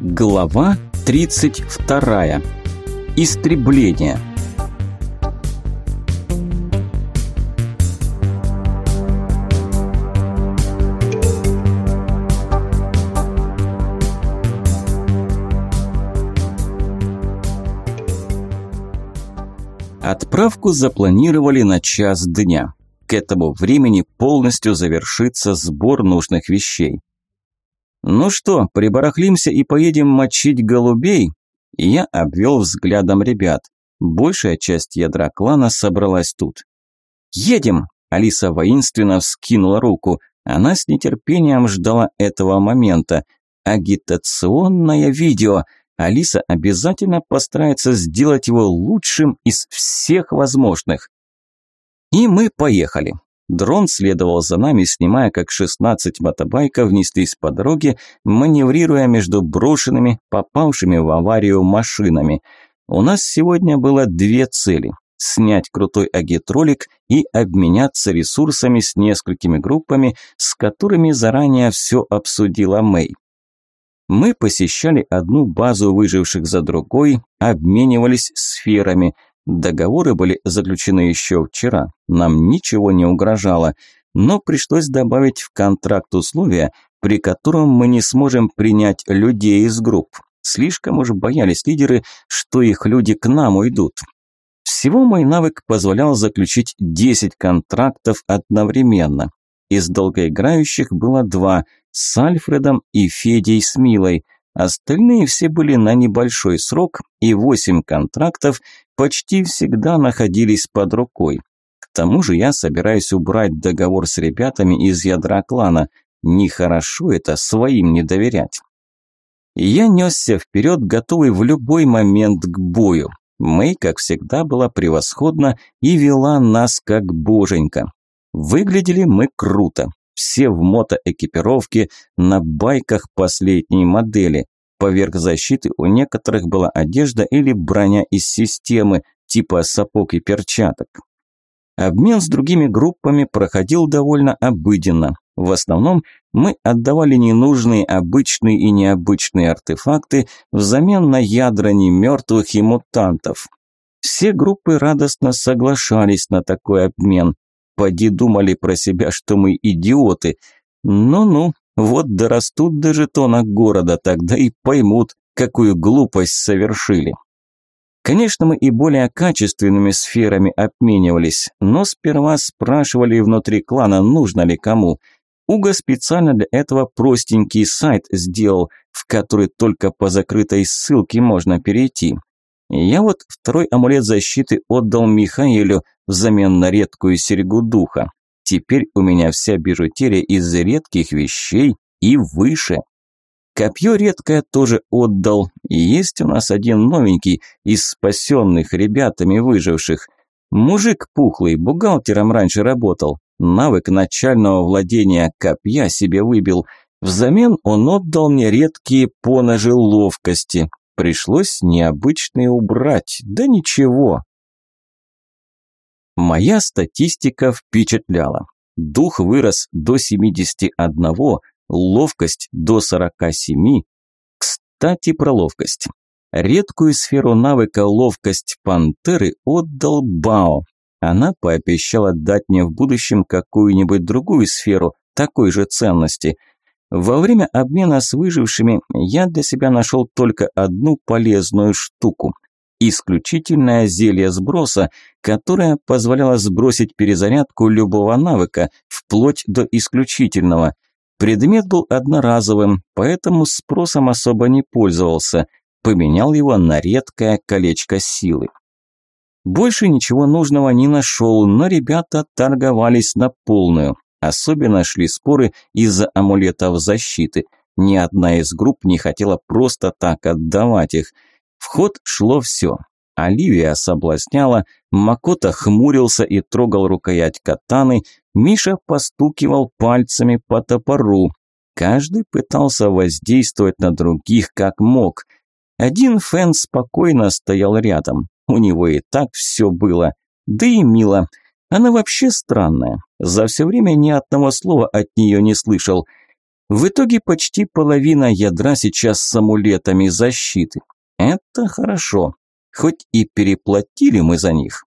Глава 32. Истребление. Отправку запланировали на час дня. К этому времени полностью завершится сбор нужных вещей. «Ну что, прибарахлимся и поедем мочить голубей?» Я обвел взглядом ребят. Большая часть ядра клана собралась тут. «Едем!» – Алиса воинственно вскинула руку. Она с нетерпением ждала этого момента. Агитационное видео. Алиса обязательно постарается сделать его лучшим из всех возможных. И мы поехали. Дрон следовал за нами, снимая, как 16 мотобайков неслись по дороге, маневрируя между брошенными, попавшими в аварию машинами. У нас сегодня было две цели – снять крутой агитролик и обменяться ресурсами с несколькими группами, с которыми заранее все обсудила Мэй. Мы посещали одну базу выживших за другой, обменивались сферами – Договоры были заключены еще вчера, нам ничего не угрожало, но пришлось добавить в контракт условия, при котором мы не сможем принять людей из групп. Слишком уж боялись лидеры, что их люди к нам уйдут. Всего мой навык позволял заключить 10 контрактов одновременно. Из долгоиграющих было два – с Альфредом и Федей с Милой – Остальные все были на небольшой срок, и восемь контрактов почти всегда находились под рукой. К тому же я собираюсь убрать договор с ребятами из ядра клана. Нехорошо это своим не доверять. Я несся вперед, готовый в любой момент к бою. Мэй, как всегда, была превосходна и вела нас как боженька. Выглядели мы круто все в мотоэкипировке, на байках последней модели. Поверх защиты у некоторых была одежда или броня из системы, типа сапог и перчаток. Обмен с другими группами проходил довольно обыденно. В основном мы отдавали ненужные обычные и необычные артефакты взамен на ядра немертвых и мутантов. Все группы радостно соглашались на такой обмен. Поди думали про себя, что мы идиоты. Ну-ну, вот дорастут до жетона города, тогда и поймут, какую глупость совершили. Конечно, мы и более качественными сферами обменивались, но сперва спрашивали внутри клана, нужно ли кому. Уга специально для этого простенький сайт сделал, в который только по закрытой ссылке можно перейти. Я вот второй амулет защиты отдал Михаилу взамен на редкую серьгу духа. Теперь у меня вся бижутерия из редких вещей и выше. Копье редкое тоже отдал. есть у нас один новенький из спасенных ребятами выживших. Мужик пухлый, бухгалтером раньше работал. Навык начального владения копья себе выбил. Взамен он отдал мне редкие поножи ловкости. Пришлось необычные убрать, да ничего. Моя статистика впечатляла. Дух вырос до 71, ловкость до 47. Кстати, про ловкость. Редкую сферу навыка ловкость пантеры отдал Бао. Она пообещала дать мне в будущем какую-нибудь другую сферу такой же ценности – во время обмена с выжившими я для себя нашел только одну полезную штуку – исключительное зелье сброса, которое позволяло сбросить перезарядку любого навыка, вплоть до исключительного. Предмет был одноразовым, поэтому спросом особо не пользовался, поменял его на редкое колечко силы. Больше ничего нужного не нашел, но ребята торговались на полную. Особенно шли споры из-за амулетов защиты. Ни одна из групп не хотела просто так отдавать их. В ход шло все. Оливия соблазняла, Макота хмурился и трогал рукоять катаны, Миша постукивал пальцами по топору. Каждый пытался воздействовать на других как мог. Один Фэн спокойно стоял рядом. У него и так все было. Да и мило. Она вообще странная. За все время ни одного слова от нее не слышал. В итоге почти половина ядра сейчас с амулетами защиты. Это хорошо, хоть и переплатили мы за них.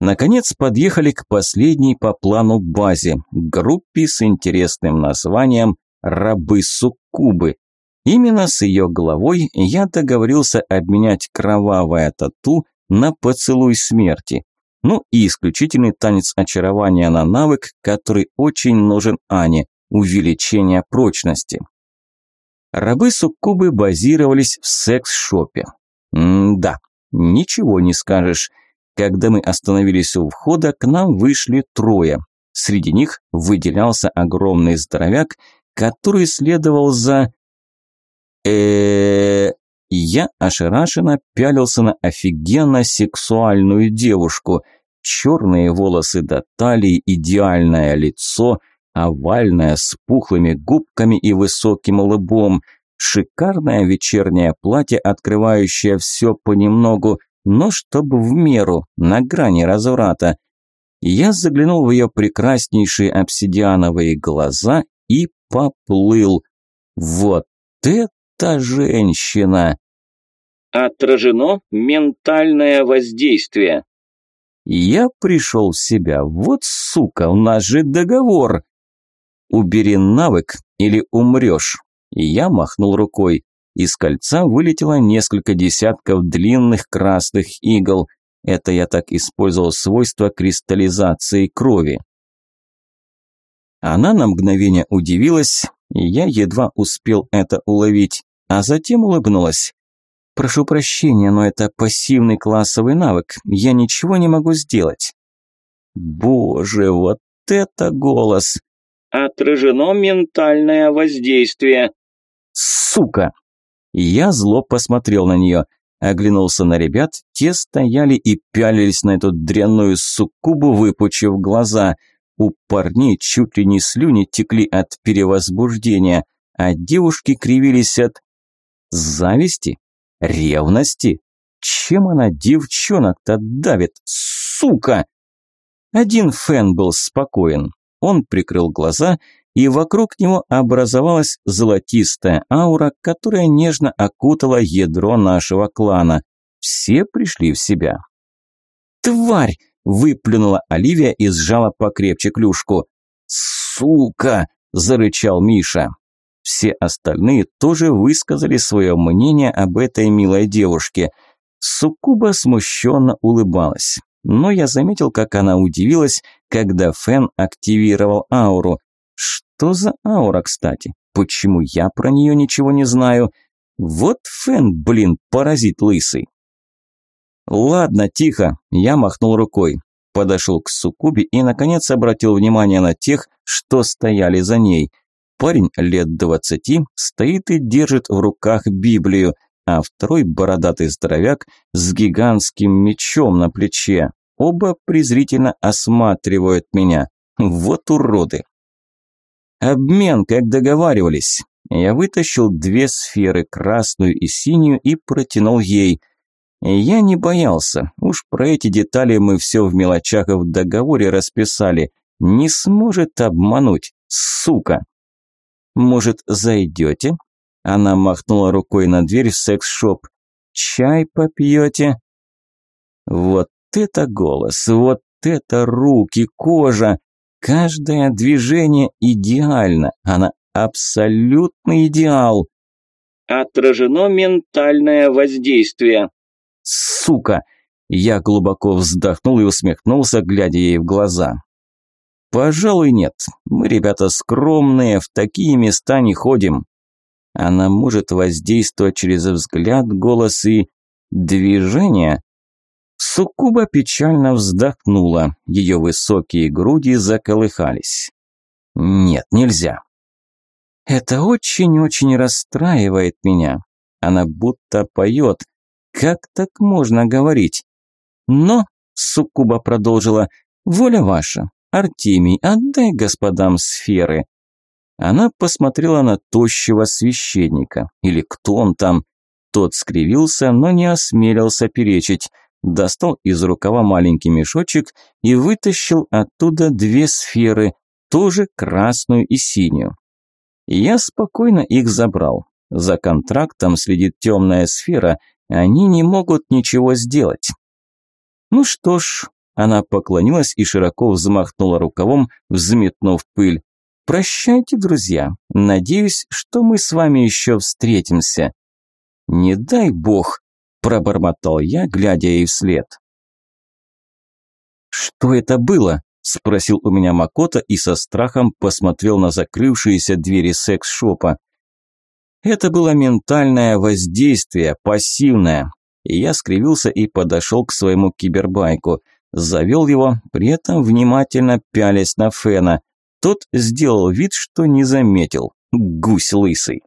Наконец подъехали к последней по плану базе, группе с интересным названием «Рабы-суккубы». Именно с ее главой я договорился обменять кровавое тату на поцелуй смерти. Ну и исключительный танец очарования на навык, который очень нужен Ане – увеличение прочности. Рабы-суккубы базировались в секс-шопе. М-да, ничего не скажешь. Когда мы остановились у входа, к нам вышли трое. Среди них выделялся огромный здоровяк, который следовал за... э Я ошарашенно пялился на офигенно сексуальную девушку. Черные волосы до талии, идеальное лицо – овальная, с пухлыми губками и высоким лбом, шикарное вечернее платье, открывающее все понемногу, но чтобы в меру, на грани разврата. Я заглянул в ее прекраснейшие обсидиановые глаза и поплыл. Вот это женщина! Отражено ментальное воздействие. Я пришел в себя. Вот сука, у нас же договор. «Убери навык или умрешь». Я махнул рукой. Из кольца вылетело несколько десятков длинных красных игл. Это я так использовал свойство кристаллизации крови. Она на мгновение удивилась, и я едва успел это уловить, а затем улыбнулась. «Прошу прощения, но это пассивный классовый навык, я ничего не могу сделать». Боже, вот это голос! Отражено ментальное воздействие. Сука! Я зло посмотрел на нее, оглянулся на ребят, те стояли и пялились на эту дрянную суккубу, выпучив глаза. У парней чуть ли не слюни текли от перевозбуждения, а девушки кривились от зависти, ревности. Чем она девчонок-то давит, сука? Один Фен был спокоен, он прикрыл глаза, и вокруг него образовалась золотистая аура, которая нежно окутала ядро нашего клана. Все пришли в себя. «Тварь!» – выплюнула Оливия и сжала покрепче клюшку. «Сука!» – зарычал Миша. Все остальные тоже высказали свое мнение об этой милой девушке. Суккуба смущенно улыбалась но я заметил, как она удивилась, когда Фэн активировал ауру. Что за аура, кстати? Почему я про нее ничего не знаю? Вот Фэн, блин, паразит лысый. Ладно, тихо, я махнул рукой. Подошел к Сукубе и, наконец, обратил внимание на тех, что стояли за ней. Парень лет двадцати стоит и держит в руках Библию, а второй бородатый здоровяк с гигантским мечом на плече. Оба презрительно осматривают меня. Вот уроды. Обмен, как договаривались. Я вытащил две сферы, красную и синюю, и протянул ей. Я не боялся. Уж про эти детали мы все в мелочах в договоре расписали. Не сможет обмануть, сука. Может, зайдете? Она махнула рукой на дверь в секс-шоп. «Чай попьете?» Вот это голос, вот это руки, кожа. Каждое движение идеально, она абсолютный идеал. Отражено ментальное воздействие. Сука! Я глубоко вздохнул и усмехнулся, глядя ей в глаза. Пожалуй, нет. Мы, ребята, скромные, в такие места не ходим. Она может воздействовать через взгляд, голос и движение. Суккуба печально вздохнула, ее высокие груди заколыхались. Нет, нельзя. Это очень-очень расстраивает меня. Она будто поет. Как так можно говорить? Но, Суккуба продолжила, воля ваша. Артемий, отдай господам сферы. Она посмотрела на тощего священника, или кто он там. Тот скривился, но не осмелился перечить. Достал из рукава маленький мешочек и вытащил оттуда две сферы, тоже красную и синюю. Я спокойно их забрал. За контрактом следит темная сфера, они не могут ничего сделать. Ну что ж, она поклонилась и широко взмахнула рукавом, взметнув пыль. Прощайте, друзья. Надеюсь, что мы с вами еще встретимся. Не дай бог, пробормотал я, глядя ей вслед. Что это было? спросил у меня Макота и со страхом посмотрел на закрывшиеся двери секс-шопа. Это было ментальное воздействие, пассивное. И я скривился и подошел к своему кибербайку. Завел его, при этом внимательно пялясь на Фена. Тот сделал вид, что не заметил. Гусь лысый.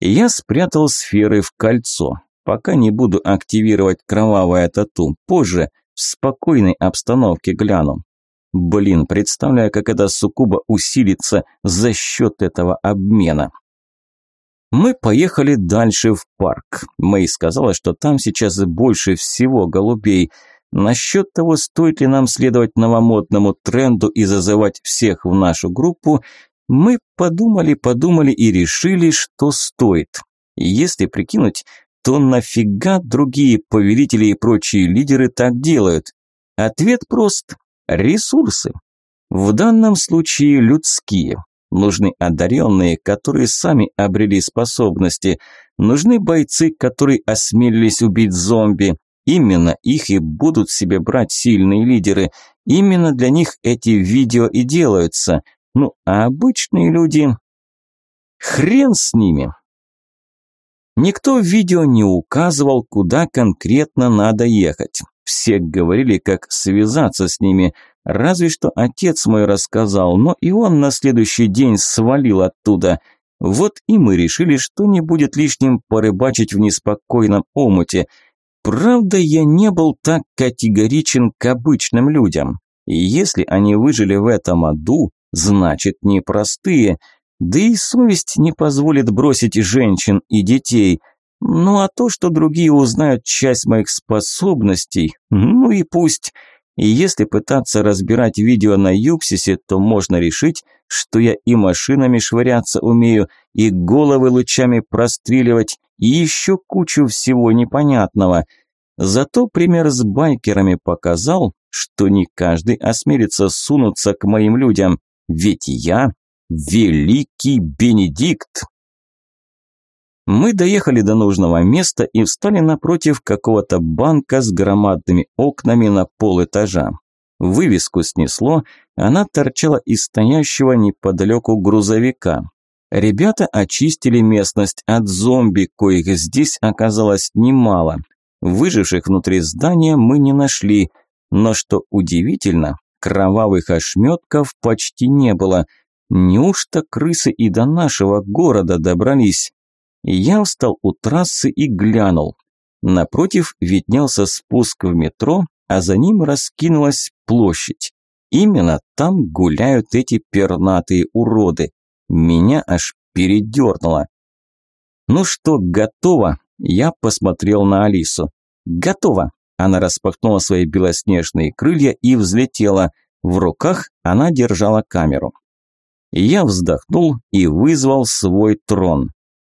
Я спрятал сферы в кольцо. Пока не буду активировать кровавое тату. Позже, в спокойной обстановке гляну. Блин, представляю, как эта суккуба усилится за счет этого обмена. Мы поехали дальше в парк. Мэй сказала, что там сейчас больше всего голубей. Насчет того, стоит ли нам следовать новомодному тренду и зазывать всех в нашу группу, мы подумали, подумали и решили, что стоит. Если прикинуть, то нафига другие повелители и прочие лидеры так делают? Ответ прост – ресурсы. В данном случае людские. Нужны одаренные, которые сами обрели способности. Нужны бойцы, которые осмелились убить зомби. Именно их и будут себе брать сильные лидеры. Именно для них эти видео и делаются. Ну, а обычные люди... Хрен с ними. Никто в видео не указывал, куда конкретно надо ехать. Все говорили, как связаться с ними, Разве что отец мой рассказал, но и он на следующий день свалил оттуда. Вот и мы решили, что не будет лишним порыбачить в неспокойном омуте. Правда, я не был так категоричен к обычным людям. И если они выжили в этом аду, значит непростые. Да и совесть не позволит бросить женщин и детей. Ну а то, что другие узнают часть моих способностей, ну и пусть... И если пытаться разбирать видео на Юксисе, то можно решить, что я и машинами швыряться умею, и головы лучами простреливать, и еще кучу всего непонятного. Зато пример с байкерами показал, что не каждый осмелится сунуться к моим людям, ведь я великий Бенедикт. Мы доехали до нужного места и встали напротив какого-то банка с громадными окнами на полэтажа. Вывеску снесло, она торчала из стоящего неподалеку грузовика. Ребята очистили местность от зомби, коих здесь оказалось немало. Выживших внутри здания мы не нашли, но что удивительно, кровавых ошметков почти не было. Неужто крысы и до нашего города добрались? Я встал у трассы и глянул. Напротив виднелся спуск в метро, а за ним раскинулась площадь. Именно там гуляют эти пернатые уроды. Меня аж передернуло. «Ну что, готово?» Я посмотрел на Алису. «Готово!» Она распахнула свои белоснежные крылья и взлетела. В руках она держала камеру. Я вздохнул и вызвал свой трон.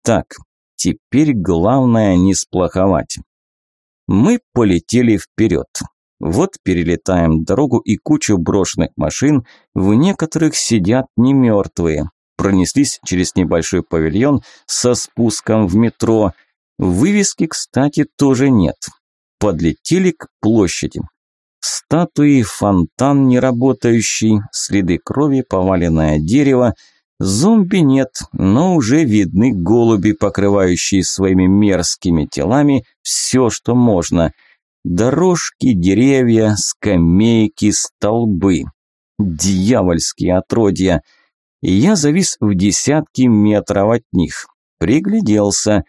Так, теперь главное не сплоховать. Мы полетели вперед. Вот перелетаем дорогу и кучу брошенных машин, в некоторых сидят не мертвые. Пронеслись через небольшой павильон со спуском в метро. Вывески, кстати, тоже нет. Подлетели к площади. Статуи, фонтан неработающий, следы крови, поваленное дерево – Зомби нет, но уже видны голуби, покрывающие своими мерзкими телами все, что можно. Дорожки, деревья, скамейки, столбы. Дьявольские отродья. Я завис в десятки метров от них. Пригляделся.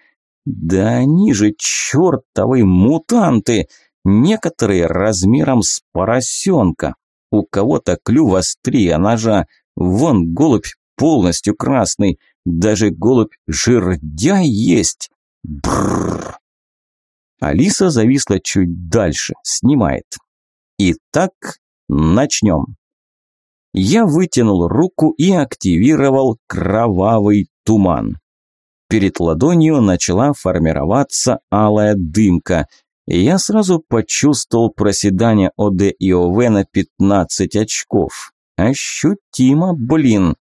Да они же чертовы мутанты! Некоторые размером с поросенка. У кого-то клюв острее ножа. Вон голубь полностью красный. Даже голубь жердяй есть. Бррр. Алиса зависла чуть дальше, снимает. Итак, начнем. Я вытянул руку и активировал кровавый туман. Перед ладонью начала формироваться алая дымка. Я сразу почувствовал проседание ОД и ОВ на 15 очков. Ощутимо, блин.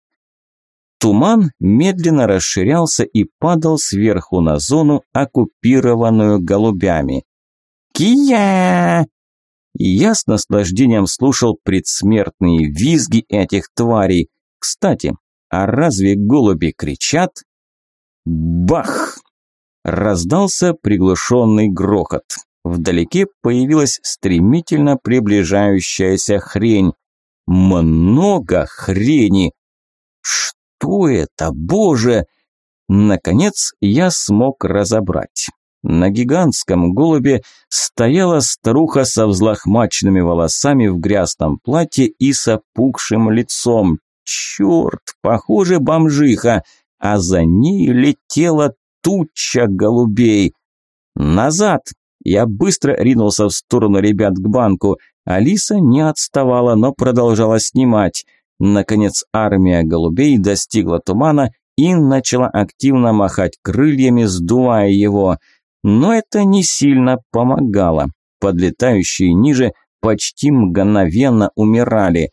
Туман медленно расширялся и падал сверху на зону, оккупированную голубями. «Кия!» Я с наслаждением слушал предсмертные визги этих тварей. Кстати, а разве голуби кричат? Бах! Раздался приглушенный грохот. Вдалеке появилась стремительно приближающаяся хрень. Много хрени! Что это, боже? Наконец я смог разобрать. На гигантском голубе стояла старуха со взлохмаченными волосами в грязном платье и с опухшим лицом. Черт, похоже, бомжиха, а за ней летела туча голубей. Назад! Я быстро ринулся в сторону ребят к банку. Алиса не отставала, но продолжала снимать. Наконец армия голубей достигла тумана и начала активно махать крыльями, сдувая его – но это не сильно помогало. Подлетающие ниже почти мгновенно умирали.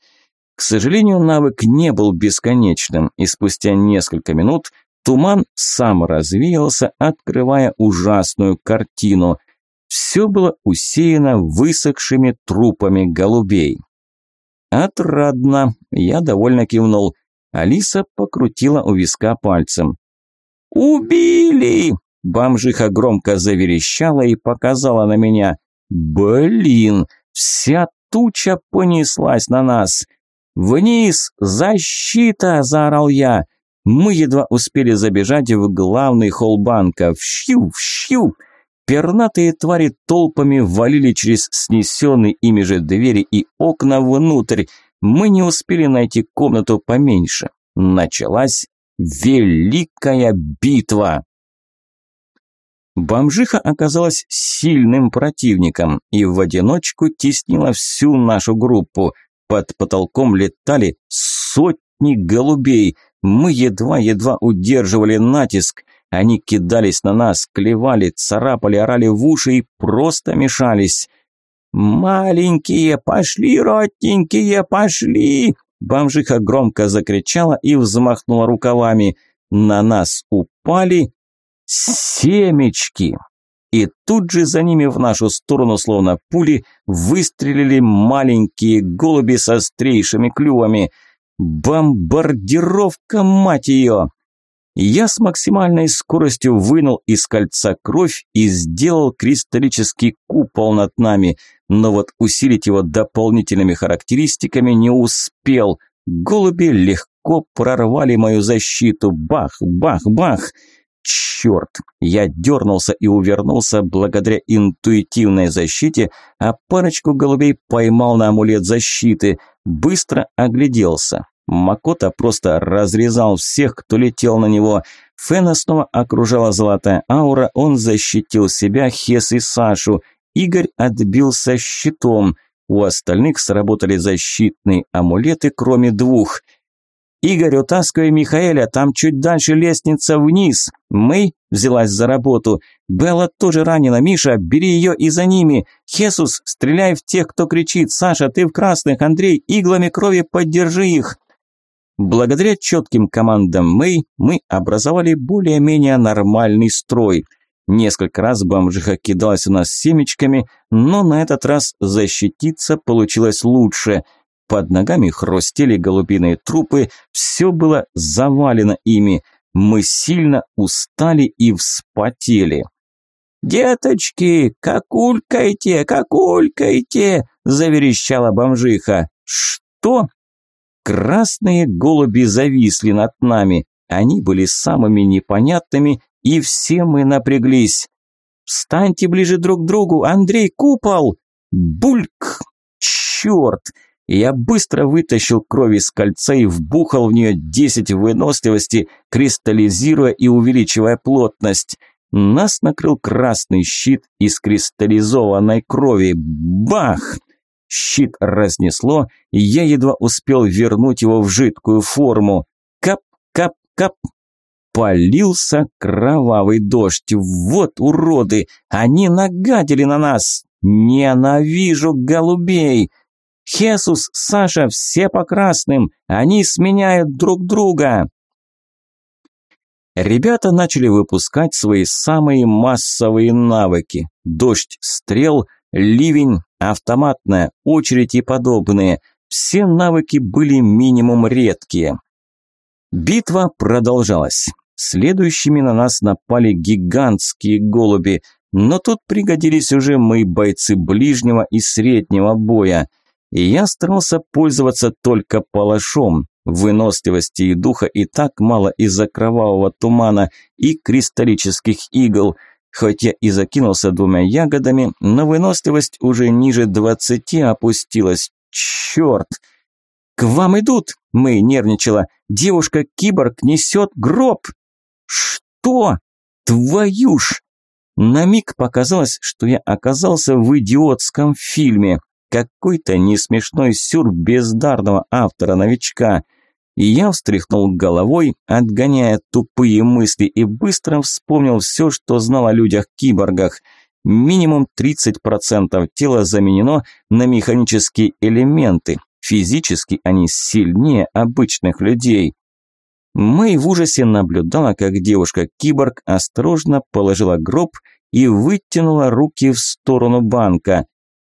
К сожалению, навык не был бесконечным, и спустя несколько минут туман сам развеялся, открывая ужасную картину. Все было усеяно высохшими трупами голубей. «Отрадно», – я довольно кивнул. Алиса покрутила у виска пальцем. «Убили!» Бомжиха громко заверещала и показала на меня. «Блин, вся туча понеслась на нас!» «Вниз! Защита!» – заорал я. Мы едва успели забежать в главный холл банка. Вщу, вщу! Пернатые твари толпами валили через снесенные ими же двери и окна внутрь. Мы не успели найти комнату поменьше. Началась великая битва. Бомжиха оказалась сильным противником и в одиночку теснила всю нашу группу. Под потолком летали сотни голубей. Мы едва-едва удерживали натиск. Они кидались на нас, клевали, царапали, орали в уши и просто мешались. «Маленькие, пошли, ротненькие, пошли!» Бомжиха громко закричала и взмахнула рукавами. На нас упали Семечки! И тут же за ними в нашу сторону, словно пули, выстрелили маленькие голуби со острейшими клювами. Бомбардировка, мать ее! Я с максимальной скоростью вынул из кольца кровь и сделал кристаллический купол над нами, но вот усилить его дополнительными характеристиками не успел. Голуби легко прорвали мою защиту. Бах, бах, бах! Черт! Я дернулся и увернулся благодаря интуитивной защите, а парочку голубей поймал на амулет защиты. Быстро огляделся. Макота просто разрезал всех, кто летел на него. Фена снова окружала золотая аура, он защитил себя, Хес и Сашу. Игорь отбился щитом. У остальных сработали защитные амулеты, кроме двух – «Игорь, утаскивай Михаэля, там чуть дальше лестница вниз!» Мэй взялась за работу. «Белла тоже ранена, Миша, бери ее и за ними! Хесус, стреляй в тех, кто кричит! Саша, ты в красных, Андрей, иглами крови поддержи их!» Благодаря четким командам Мэй мы образовали более-менее нормальный строй. Несколько раз бомжиха кидалась у нас семечками, но на этот раз защититься получилось лучше – под ногами хрустели голубиные трупы, все было завалено ими. Мы сильно устали и вспотели. «Деточки, какулькайте, какулькайте!» – заверещала бомжиха. «Что?» Красные голуби зависли над нами. Они были самыми непонятными, и все мы напряглись. «Встаньте ближе друг к другу, Андрей, купол!» «Бульк!» «Черт!» Я быстро вытащил кровь из кольца и вбухал в нее 10 выносливости, кристаллизируя и увеличивая плотность. Нас накрыл красный щит из кристаллизованной крови. Бах! Щит разнесло, и я едва успел вернуть его в жидкую форму. Кап, кап, кап. Полился кровавый дождь. Вот уроды! Они нагадили на нас! Ненавижу голубей! Хесус, Саша, все по красным! Они сменяют друг друга! Ребята начали выпускать свои самые массовые навыки. Дождь стрел, ливень, автоматная очередь и подобные. Все навыки были минимум редкие. Битва продолжалась. Следующими на нас напали гигантские голуби, но тут пригодились уже мы, бойцы ближнего и среднего боя. И я старался пользоваться только палашом. Выносливости и духа и так мало из-за кровавого тумана и кристаллических игл. Хоть я и закинулся двумя ягодами, но выносливость уже ниже двадцати опустилась. Черт! «К вам идут!» – мы нервничала. «Девушка-киборг несет гроб!» «Что? Твою ж!» На миг показалось, что я оказался в идиотском фильме. Какой-то несмешной сюр бездарного автора-новичка. И я встряхнул головой, отгоняя тупые мысли, и быстро вспомнил все, что знал о людях-киборгах. Минимум 30% тела заменено на механические элементы. Физически они сильнее обычных людей. Мэй в ужасе наблюдала, как девушка-киборг осторожно положила гроб и вытянула руки в сторону банка.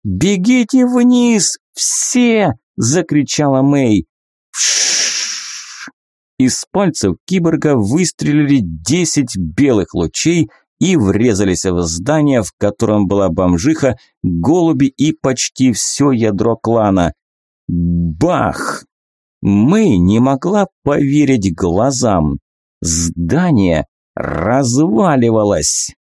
«Бегите вниз! Все!» – закричала Мэй. Из пальцев киборга выстрелили десять белых лучей и врезались в здание, в котором была бомжиха, голуби и почти все ядро клана. Бах! Мэй не могла поверить глазам. Здание разваливалось.